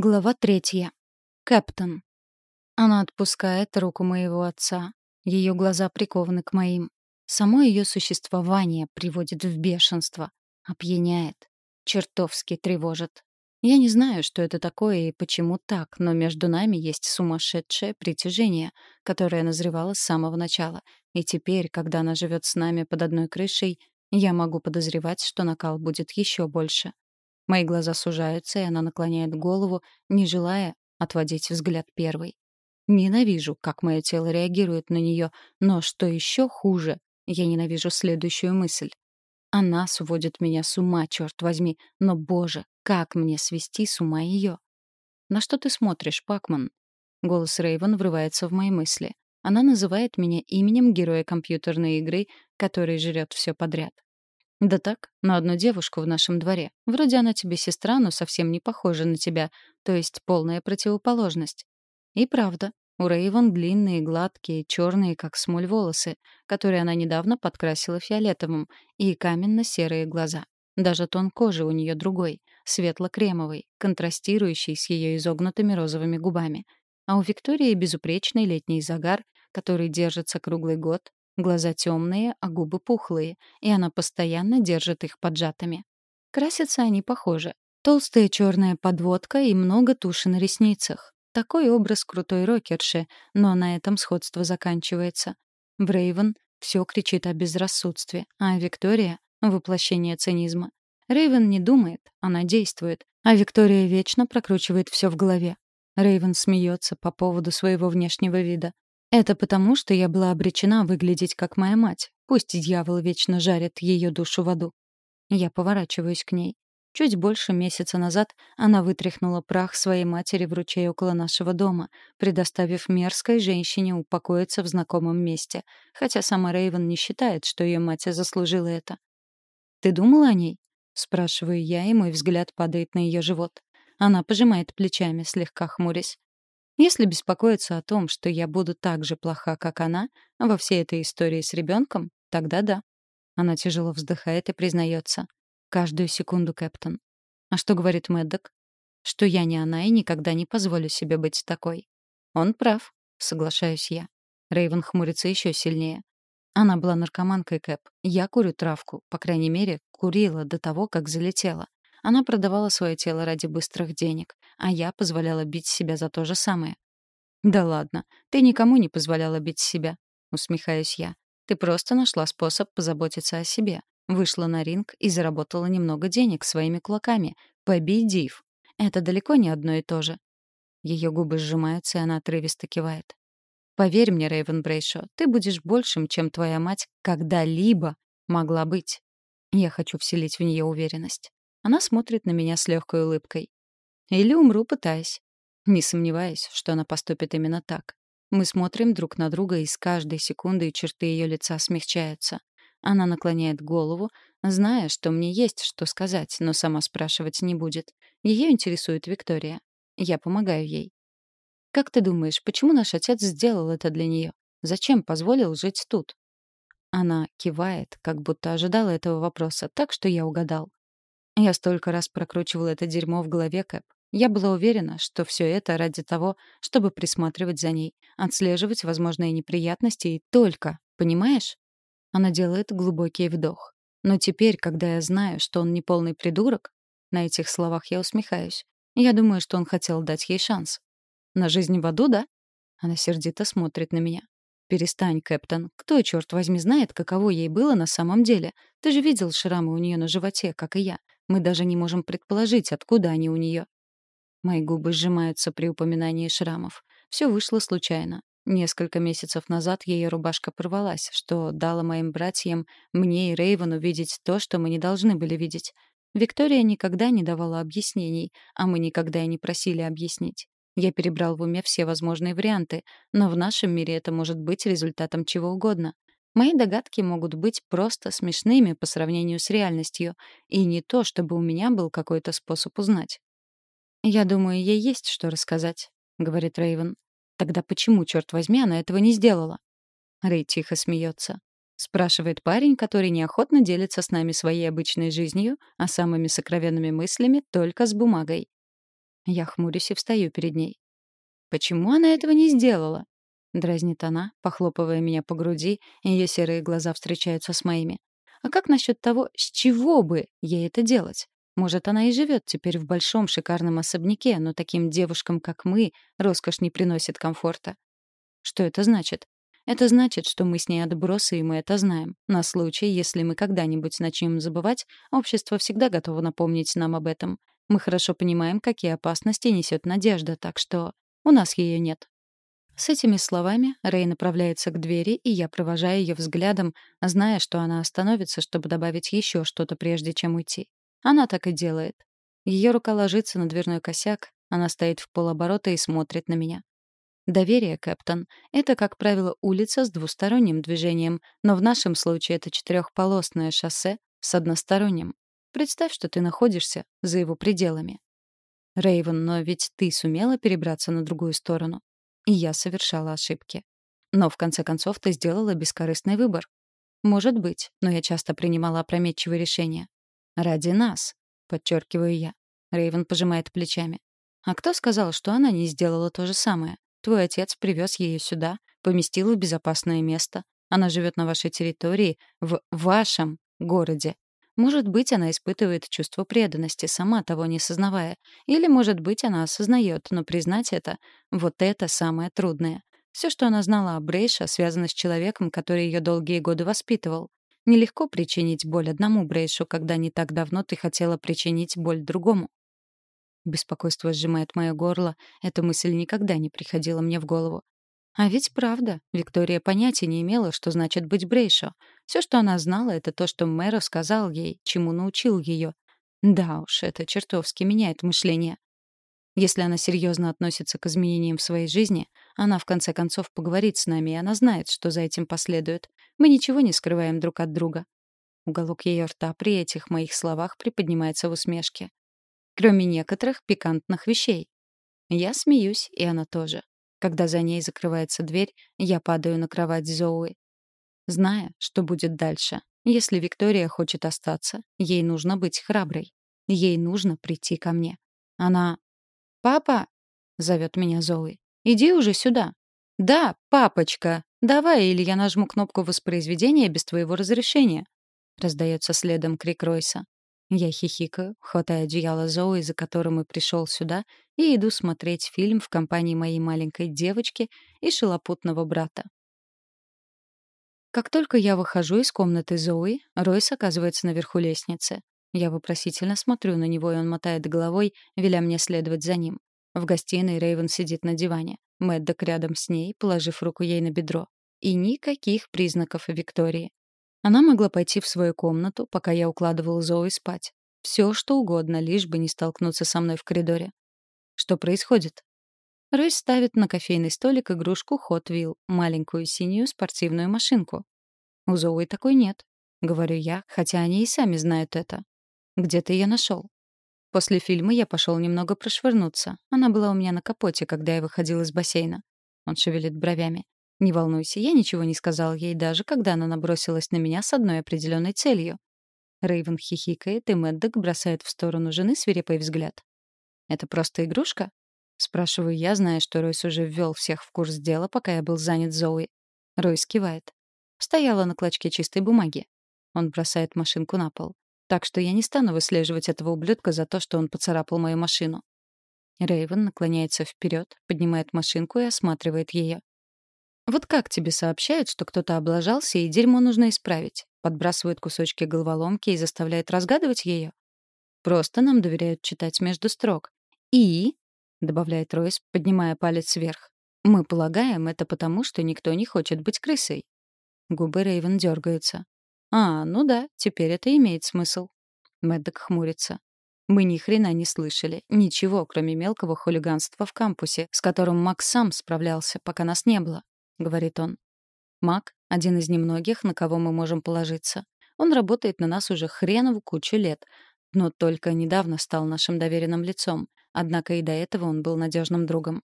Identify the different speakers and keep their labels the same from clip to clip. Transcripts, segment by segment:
Speaker 1: Глава третья. Кэптон. Она отпускает руку моего отца. Ее глаза прикованы к моим. Само ее существование приводит в бешенство. Опьяняет. Чертовски тревожит. Я не знаю, что это такое и почему так, но между нами есть сумасшедшее притяжение, которое назревало с самого начала. И теперь, когда она живет с нами под одной крышей, я могу подозревать, что накал будет еще больше. Мои глаза сужаются, и она наклоняет голову, не желая отводить взгляд первой. Ненавижу, как мое тело реагирует на нее, но что еще хуже, я ненавижу следующую мысль. Она сводит меня с ума, черт возьми, но, боже, как мне свести с ума ее? «На что ты смотришь, Пакман?» Голос Рейвен врывается в мои мысли. Она называет меня именем героя компьютерной игры, который жрет все подряд. Да так, на одну девушку в нашем дворе. Вроде она тебе сестра, но совсем не похожа на тебя, то есть полная противоположность. И правда, у Рейвен длинные, гладкие, черные, как смоль волосы, которые она недавно подкрасила фиолетовым, и каменно-серые глаза. Даже тон кожи у нее другой, светло-кремовый, контрастирующий с ее изогнутыми розовыми губами. А у Виктории безупречный летний загар, который держится круглый год, Глаза темные, а губы пухлые, и она постоянно держит их поджатыми. Красятся они похоже. Толстая черная подводка и много туши на ресницах. Такой образ крутой рокерши, но на этом сходство заканчивается. Брейвен все кричит о безрассудстве, а Виктория — воплощение цинизма. Рейвен не думает, она действует, а Виктория вечно прокручивает все в голове. Рейвен смеется по поводу своего внешнего вида. Это потому, что я была обречена выглядеть как моя мать. Пусть дьявол вечно жарит ее душу в аду. Я поворачиваюсь к ней. Чуть больше месяца назад она вытряхнула прах своей матери в ручей около нашего дома, предоставив мерзкой женщине упокоиться в знакомом месте, хотя сама Рейвен не считает, что ее мать заслужила это. «Ты думала о ней?» — спрашиваю я, и мой взгляд падает на ее живот. Она пожимает плечами, слегка хмурясь. Если беспокоиться о том, что я буду так же плоха, как она, во всей этой истории с ребенком, тогда да. Она тяжело вздыхает и признается. Каждую секунду, Кэптон. А что говорит Мэддок? Что я не она и никогда не позволю себе быть такой. Он прав, соглашаюсь я. Рейвен хмурится еще сильнее. Она была наркоманкой, Кэп. Я курю травку, по крайней мере, курила до того, как залетела. Она продавала свое тело ради быстрых денег, а я позволяла бить себя за то же самое. «Да ладно, ты никому не позволяла бить себя», — усмехаюсь я. «Ты просто нашла способ позаботиться о себе. Вышла на ринг и заработала немного денег своими кулаками, победив. Это далеко не одно и то же». Ее губы сжимаются, и она отрывисто кивает. «Поверь мне, Рэйвен Брейшо, ты будешь большим, чем твоя мать когда-либо могла быть». Я хочу вселить в нее уверенность. Она смотрит на меня с легкой улыбкой. Или умру, пытаясь. Не сомневаюсь, что она поступит именно так. Мы смотрим друг на друга, и с каждой секундой черты ее лица смягчаются. Она наклоняет голову, зная, что мне есть что сказать, но сама спрашивать не будет. Ее интересует Виктория. Я помогаю ей. «Как ты думаешь, почему наш отец сделал это для нее? Зачем позволил жить тут?» Она кивает, как будто ожидала этого вопроса, так что я угадал. Я столько раз прокручивала это дерьмо в голове, Кэп. Я была уверена, что все это ради того, чтобы присматривать за ней, отслеживать возможные неприятности и только, понимаешь? Она делает глубокий вдох. Но теперь, когда я знаю, что он не полный придурок, на этих словах я усмехаюсь. Я думаю, что он хотел дать ей шанс. На жизнь в аду, да? Она сердито смотрит на меня. «Перестань, Кэптон. Кто, черт возьми, знает, каково ей было на самом деле? Ты же видел шрамы у нее на животе, как и я. Мы даже не можем предположить, откуда они у нее. Мои губы сжимаются при упоминании шрамов. Все вышло случайно. Несколько месяцев назад ее рубашка порвалась, что дало моим братьям, мне и Рейвену видеть то, что мы не должны были видеть. Виктория никогда не давала объяснений, а мы никогда и не просили объяснить. Я перебрал в уме все возможные варианты, но в нашем мире это может быть результатом чего угодно. Мои догадки могут быть просто смешными по сравнению с реальностью, и не то, чтобы у меня был какой-то способ узнать. «Я думаю, ей есть что рассказать», — говорит Рейвен. «Тогда почему, черт возьми, она этого не сделала?» Рэй тихо смеется. Спрашивает парень, который неохотно делится с нами своей обычной жизнью, а самыми сокровенными мыслями только с бумагой. Я хмурюсь и встаю перед ней. «Почему она этого не сделала?» — дразнит она, похлопывая меня по груди, и ее серые глаза встречаются с моими. «А как насчет того, с чего бы ей это делать? Может, она и живет теперь в большом шикарном особняке, но таким девушкам, как мы, роскошь не приносит комфорта. Что это значит? Это значит, что мы с ней отбросы, и мы это знаем. На случай, если мы когда-нибудь начнем забывать, общество всегда готово напомнить нам об этом. Мы хорошо понимаем, какие опасности несет надежда, так что у нас ее нет. С этими словами Рэй направляется к двери, и я провожаю ее взглядом, зная, что она остановится, чтобы добавить еще что-то, прежде чем уйти. Она так и делает. Ее рука ложится на дверной косяк, она стоит в полоборота и смотрит на меня. Доверие, Кэптон, это, как правило, улица с двусторонним движением, но в нашем случае это четырехполосное шоссе с односторонним. Представь, что ты находишься за его пределами. Рейвен, но ведь ты сумела перебраться на другую сторону. И я совершала ошибки. Но в конце концов ты сделала бескорыстный выбор. Может быть, но я часто принимала опрометчивые решения. Ради нас, подчеркиваю я. Рейвен пожимает плечами. А кто сказал, что она не сделала то же самое? Твой отец привез ее сюда, поместил в безопасное место. Она живет на вашей территории, в вашем городе. Может быть, она испытывает чувство преданности, сама того не сознавая. Или, может быть, она осознает, но признать это — вот это самое трудное. Все, что она знала о Брейше, связано с человеком, который ее долгие годы воспитывал. Нелегко причинить боль одному Брейшу, когда не так давно ты хотела причинить боль другому. Беспокойство сжимает мое горло. Эта мысль никогда не приходила мне в голову. А ведь правда, Виктория понятия не имела, что значит быть Брейшо. Все, что она знала, это то, что Мэро сказал ей, чему научил ее. Да уж, это чертовски меняет мышление. Если она серьезно относится к изменениям в своей жизни, она в конце концов поговорит с нами, и она знает, что за этим последует. Мы ничего не скрываем друг от друга. Уголок ее рта при этих моих словах приподнимается в усмешке. Кроме некоторых пикантных вещей. Я смеюсь, и она тоже. Когда за ней закрывается дверь, я падаю на кровать Зоуи. Зная, что будет дальше. Если Виктория хочет остаться, ей нужно быть храброй. Ей нужно прийти ко мне. Она «Папа!» — зовет меня Зои. «Иди уже сюда!» «Да, папочка! Давай, или я нажму кнопку воспроизведения без твоего разрешения!» Раздается следом крик Ройса. Я хихикаю, хватаю одеяло Зои, за которым и пришел сюда, и иду смотреть фильм в компании моей маленькой девочки и шалопутного брата. Как только я выхожу из комнаты Зои, Ройс оказывается наверху лестницы. Я вопросительно смотрю на него, и он мотает головой, веля мне следовать за ним. В гостиной Рейвен сидит на диване. Мэддок рядом с ней, положив руку ей на бедро. И никаких признаков Виктории. Она могла пойти в свою комнату, пока я укладывал Зои спать. Все, что угодно, лишь бы не столкнуться со мной в коридоре. Что происходит? Ройс ставит на кофейный столик игрушку Hot Wheel, маленькую синюю спортивную машинку. У Зои такой нет, говорю я, хотя они и сами знают это. Где ты ее нашел? После фильма я пошел немного прошвырнуться. Она была у меня на капоте, когда я выходил из бассейна. Он шевелит бровями. Не волнуйся, я ничего не сказал ей, даже когда она набросилась на меня с одной определенной целью. Рейвен хихикает, и Мэддок бросает в сторону жены свирепый взгляд. «Это просто игрушка?» Спрашиваю я, зная, что Ройс уже ввел всех в курс дела, пока я был занят Зоуи. Ройс кивает. Стояла на клочке чистой бумаги. Он бросает машинку на пол. Так что я не стану выслеживать этого ублюдка за то, что он поцарапал мою машину. Рейвен наклоняется вперед, поднимает машинку и осматривает ее. Вот как тебе сообщают, что кто-то облажался и дерьмо нужно исправить? Подбрасывают кусочки головоломки и заставляют разгадывать ее? Просто нам доверяют читать между строк. И, добавляет Ройс, поднимая палец вверх, мы полагаем это потому, что никто не хочет быть крысой. Губы Рейвен дергаются. А, ну да, теперь это имеет смысл. Мэддок хмурится. Мы ни хрена не слышали. Ничего, кроме мелкого хулиганства в кампусе, с которым Макс сам справлялся, пока нас не было, — говорит он. Мак — один из немногих, на кого мы можем положиться. Он работает на нас уже хренову кучу лет, но только недавно стал нашим доверенным лицом. Однако и до этого он был надежным другом.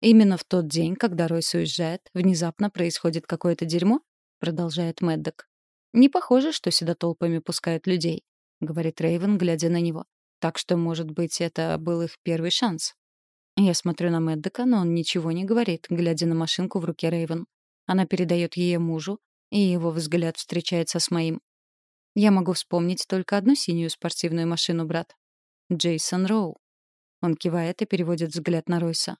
Speaker 1: Именно в тот день, когда Ройс уезжает, внезапно происходит какое-то дерьмо, продолжает Мэддок. «Не похоже, что сюда толпами пускают людей», — говорит Рейвен, глядя на него. Так что, может быть, это был их первый шанс. Я смотрю на Мэддека, но он ничего не говорит, глядя на машинку в руке Рейвен. Она передает ее мужу, и его взгляд встречается с моим. Я могу вспомнить только одну синюю спортивную машину, брат. Джейсон Роу. Он кивает и переводит взгляд на Ройса.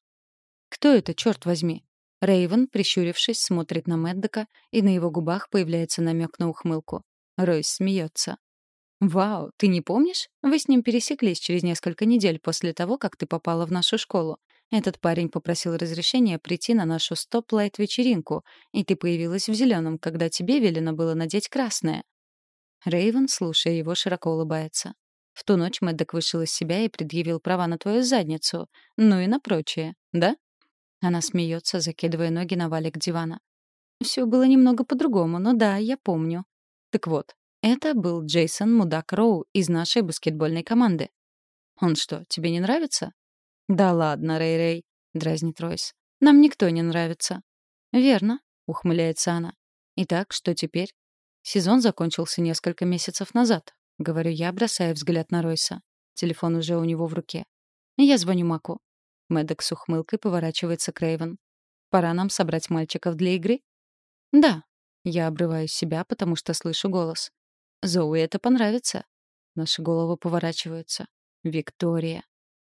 Speaker 1: «Кто это, черт возьми?» Рейвен, прищурившись, смотрит на Мэддека, и на его губах появляется намек на ухмылку. Ройс смеется. «Вау, ты не помнишь? Вы с ним пересеклись через несколько недель после того, как ты попала в нашу школу. Этот парень попросил разрешения прийти на нашу стоп-лайт-вечеринку, и ты появилась в зеленом, когда тебе велено было надеть красное». Рейвен, слушая его, широко улыбается. В ту ночь Мэддок вышел из себя и предъявил права на твою задницу. Ну и на прочее, да? Она смеется, закидывая ноги на валик дивана. Все было немного по-другому, но да, я помню. Так вот, это был Джейсон Мудак Роу из нашей баскетбольной команды. Он что, тебе не нравится? Да ладно, Рэй-Рэй, дразнит Ройс. Нам никто не нравится. Верно, ухмыляется она. Итак, что теперь? Сезон закончился несколько месяцев назад, говорю я, бросая взгляд на Ройса. Телефон уже у него в руке. Я звоню Маку. Мэддок с ухмылкой поворачивается к Рейвен. Пора нам собрать мальчиков для игры? Да. Я обрываю себя, потому что слышу голос. Зоуи это понравится. Наши головы поворачиваются. Виктория.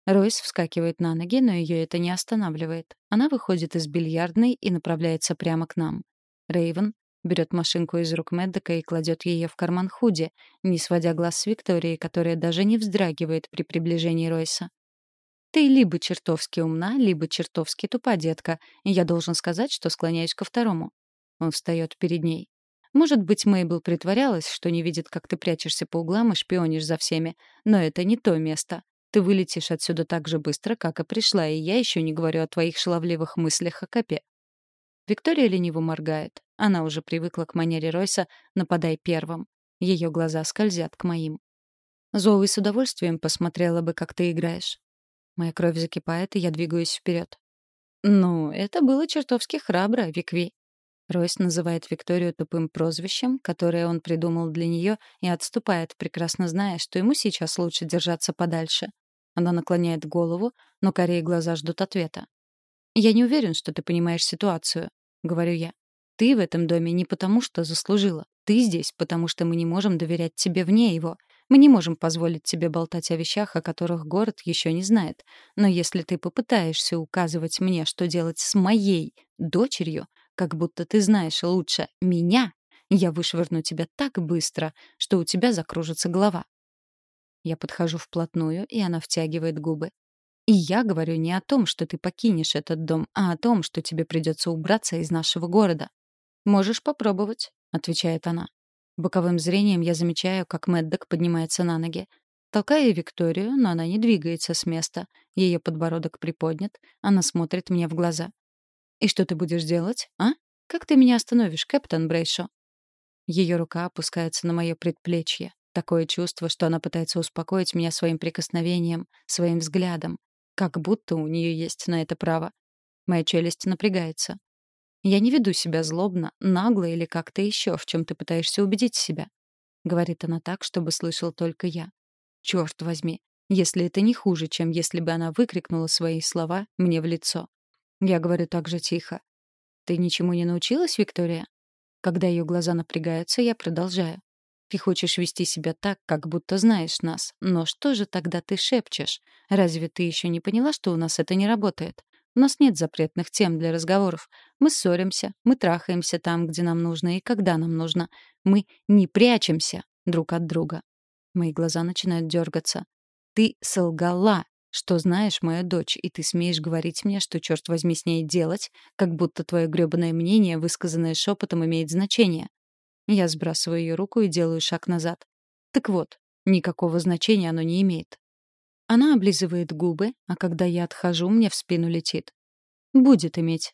Speaker 1: Ройс вскакивает на ноги, но ее это не останавливает. Она выходит из бильярдной и направляется прямо к нам. Рейвен берет машинку из рук Мэддека и кладет ее в карман худи, не сводя глаз с Виктории, которая даже не вздрагивает при приближении Ройса. «Ты либо чертовски умна, либо чертовски тупа, детка, я должен сказать, что склоняюсь ко второму». Он встает перед ней. Может быть, Мейбл притворялась, что не видит, как ты прячешься по углам и шпионишь за всеми, но это не то место. Ты вылетишь отсюда так же быстро, как и пришла, и я еще не говорю о твоих шаловливых мыслях о копе. Виктория лениво моргает. Она уже привыкла к манере Ройса «нападай первым». Ее глаза скользят к моим. Зоуи с удовольствием посмотрела бы, как ты играешь. Моя кровь закипает, и я двигаюсь вперед. Ну, это было чертовски храбро, Викви. Ройс называет Викторию тупым прозвищем, которое он придумал для нее, и отступает, прекрасно зная, что ему сейчас лучше держаться подальше. Она наклоняет голову, но корее глаза ждут ответа. «Я не уверен, что ты понимаешь ситуацию», — говорю я. «Ты в этом доме не потому, что заслужила. Ты здесь, потому что мы не можем доверять тебе вне его. Мы не можем позволить тебе болтать о вещах, о которых город еще не знает. Но если ты попытаешься указывать мне, что делать с моей дочерью, как будто ты знаешь лучше меня, я вышвырну тебя так быстро, что у тебя закружится голова. Я подхожу вплотную, и она втягивает губы. И я говорю не о том, что ты покинешь этот дом, а о том, что тебе придется убраться из нашего города. «Можешь попробовать», — отвечает она. Боковым зрением я замечаю, как Мэддок поднимается на ноги. Толкаю Викторию, но она не двигается с места. Ее подбородок приподнят, она смотрит мне в глаза. «И что ты будешь делать, а? Как ты меня остановишь, капитан Брейшо?» Ее рука опускается на мое предплечье. Такое чувство, что она пытается успокоить меня своим прикосновением, своим взглядом. Как будто у нее есть на это право. Моя челюсть напрягается. Я не веду себя злобно, нагло или как-то еще, в чем ты пытаешься убедить себя. Говорит она так, чтобы слышал только я. Черт возьми, если это не хуже, чем если бы она выкрикнула свои слова мне в лицо. Я говорю так же тихо. «Ты ничему не научилась, Виктория?» Когда ее глаза напрягаются, я продолжаю. «Ты хочешь вести себя так, как будто знаешь нас. Но что же тогда ты шепчешь? Разве ты еще не поняла, что у нас это не работает? У нас нет запретных тем для разговоров. Мы ссоримся, мы трахаемся там, где нам нужно и когда нам нужно. Мы не прячемся друг от друга». Мои глаза начинают дергаться. «Ты солгала!» Что знаешь мою дочь, и ты смеешь говорить мне, что, черт возьми, с ней делать, как будто твое грёбаное мнение, высказанное шепотом, имеет значение. Я сбрасываю ее руку и делаю шаг назад. Так вот, никакого значения оно не имеет. Она облизывает губы, а когда я отхожу, мне в спину летит. Будет иметь.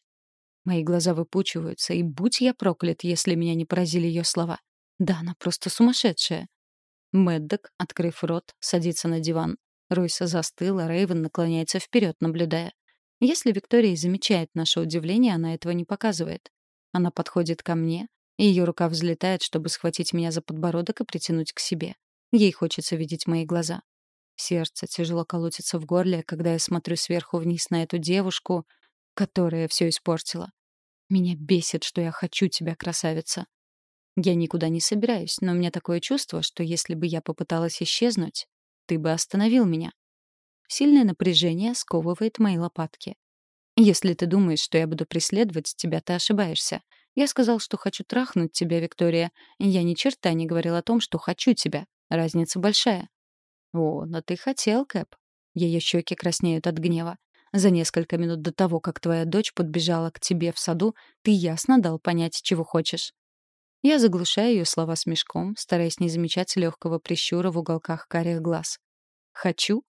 Speaker 1: Мои глаза выпучиваются, и будь я проклят, если меня не поразили ее слова. Да, она просто сумасшедшая. Мэддок, открыв рот, садится на диван. Ройса застыла, Рейвен наклоняется вперед, наблюдая. Если Виктория замечает наше удивление, она этого не показывает. Она подходит ко мне, и ее рука взлетает, чтобы схватить меня за подбородок и притянуть к себе. Ей хочется видеть мои глаза. Сердце тяжело колотится в горле, когда я смотрю сверху вниз на эту девушку, которая все испортила. Меня бесит, что я хочу тебя, красавица. Я никуда не собираюсь, но у меня такое чувство, что если бы я попыталась исчезнуть, ты бы остановил меня. Сильное напряжение сковывает мои лопатки. Если ты думаешь, что я буду преследовать тебя, ты ошибаешься. Я сказал, что хочу трахнуть тебя, Виктория. Я ни черта не говорил о том, что хочу тебя. Разница большая. О, но ты хотел, Кэп. Ее щеки краснеют от гнева. За несколько минут до того, как твоя дочь подбежала к тебе в саду, ты ясно дал понять, чего хочешь. Я заглушаю ее слова смешком, стараясь не замечать легкого прищура в уголках карих глаз. «Хочу?»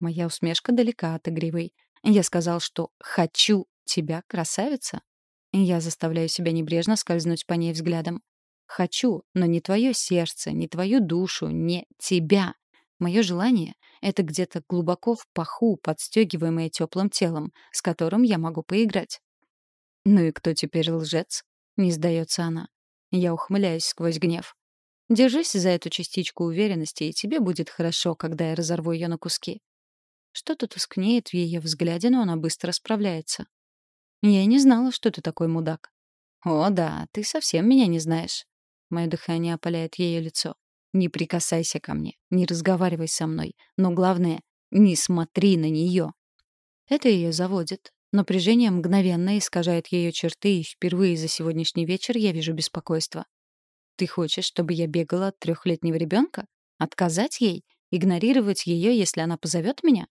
Speaker 1: Моя усмешка далека от игривой. Я сказал, что «хочу тебя, красавица». Я заставляю себя небрежно скользнуть по ней взглядом. «Хочу, но не твое сердце, не твою душу, не тебя. Мое желание — это где-то глубоко в паху, подстегиваемое теплым телом, с которым я могу поиграть». «Ну и кто теперь лжец?» — не сдается она. Я ухмыляюсь сквозь гнев. Держись за эту частичку уверенности, и тебе будет хорошо, когда я разорву ее на куски. Что-то тускнеет в ее взгляде, но она быстро справляется. Я не знала, что ты такой мудак. О, да, ты совсем меня не знаешь. Мое дыхание опаляет ее лицо. Не прикасайся ко мне, не разговаривай со мной, но главное, не смотри на нее. Это ее заводит. Напряжение мгновенно искажает ее черты, и впервые за сегодняшний вечер я вижу беспокойство. Ты хочешь, чтобы я бегала от трехлетнего ребенка? Отказать ей? Игнорировать ее, если она позовет меня?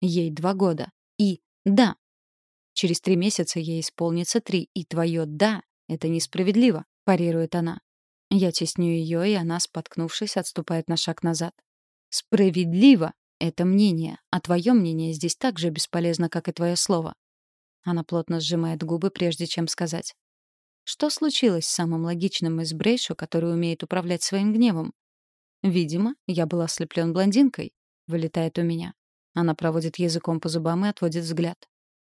Speaker 1: Ей два года. И да. Через три месяца ей исполнится три, и твое «да» — это несправедливо, парирует она. Я тесню ее, и она, споткнувшись, отступает на шаг назад. Справедливо — это мнение, а твое мнение здесь так же бесполезно, как и твое слово. Она плотно сжимает губы, прежде чем сказать. Что случилось с самым логичным из Брейшо, который умеет управлять своим гневом? Видимо, я был ослеплен блондинкой. Вылетает у меня. Она проводит языком по зубам и отводит взгляд.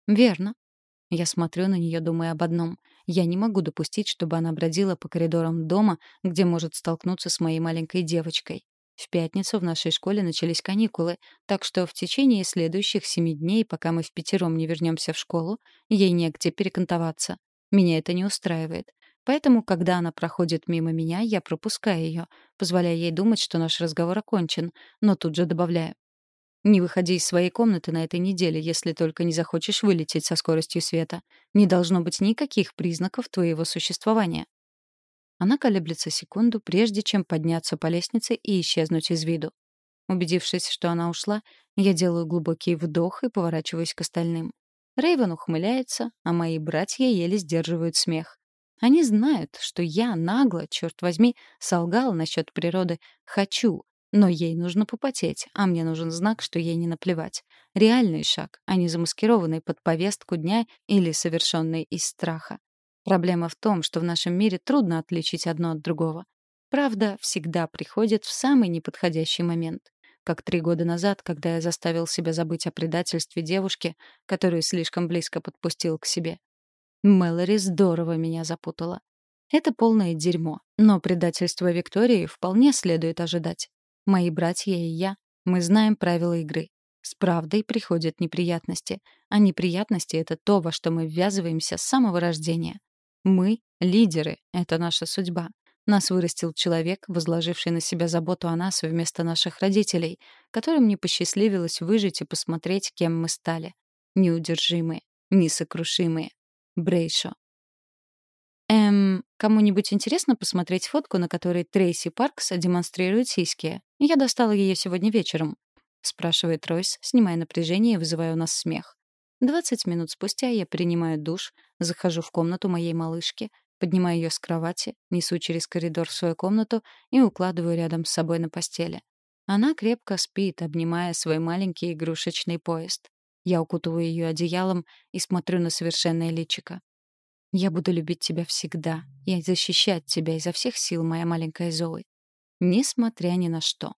Speaker 1: Верно. Я смотрю на нее, думая об одном. Я не могу допустить, чтобы она бродила по коридорам дома, где может столкнуться с моей маленькой девочкой. В пятницу в нашей школе начались каникулы, так что в течение следующих семи дней, пока мы в пятером не вернемся в школу, ей негде перекантоваться. Меня это не устраивает. Поэтому, когда она проходит мимо меня, я пропускаю ее, позволяя ей думать, что наш разговор окончен, но тут же добавляю. Не выходи из своей комнаты на этой неделе, если только не захочешь вылететь со скоростью света. Не должно быть никаких признаков твоего существования. Она колеблется секунду, прежде чем подняться по лестнице и исчезнуть из виду. Убедившись, что она ушла, я делаю глубокий вдох и поворачиваюсь к остальным. Рейвен ухмыляется, а мои братья еле сдерживают смех. Они знают, что я нагло, черт возьми, солгал насчет природы «хочу», но ей нужно попотеть, а мне нужен знак, что ей не наплевать. Реальный шаг, а не замаскированный под повестку дня или совершенный из страха. Проблема в том, что в нашем мире трудно отличить одно от другого. Правда всегда приходит в самый неподходящий момент. Как три года назад, когда я заставил себя забыть о предательстве девушки, которую слишком близко подпустил к себе. Мэлори здорово меня запутала. Это полное дерьмо, но предательство Виктории вполне следует ожидать. Мои братья и я, мы знаем правила игры. С правдой приходят неприятности, а неприятности — это то, во что мы ввязываемся с самого рождения. Мы — лидеры, это наша судьба. Нас вырастил человек, возложивший на себя заботу о нас вместо наших родителей, которым не посчастливилось выжить и посмотреть, кем мы стали. Неудержимые, несокрушимые. Брейшо. Эм, кому-нибудь интересно посмотреть фотку, на которой Трейси Паркс демонстрирует сиськи? Я достала ее сегодня вечером. Спрашивает Ройс, снимая напряжение и вызывая у нас смех. Двадцать минут спустя я принимаю душ, захожу в комнату моей малышки, поднимаю ее с кровати, несу через коридор в свою комнату и укладываю рядом с собой на постели. Она крепко спит, обнимая свой маленький игрушечный поезд. Я укутываю ее одеялом и смотрю на совершенное личико. «Я буду любить тебя всегда и защищать тебя изо всех сил, моя маленькая Зои. Несмотря ни на что».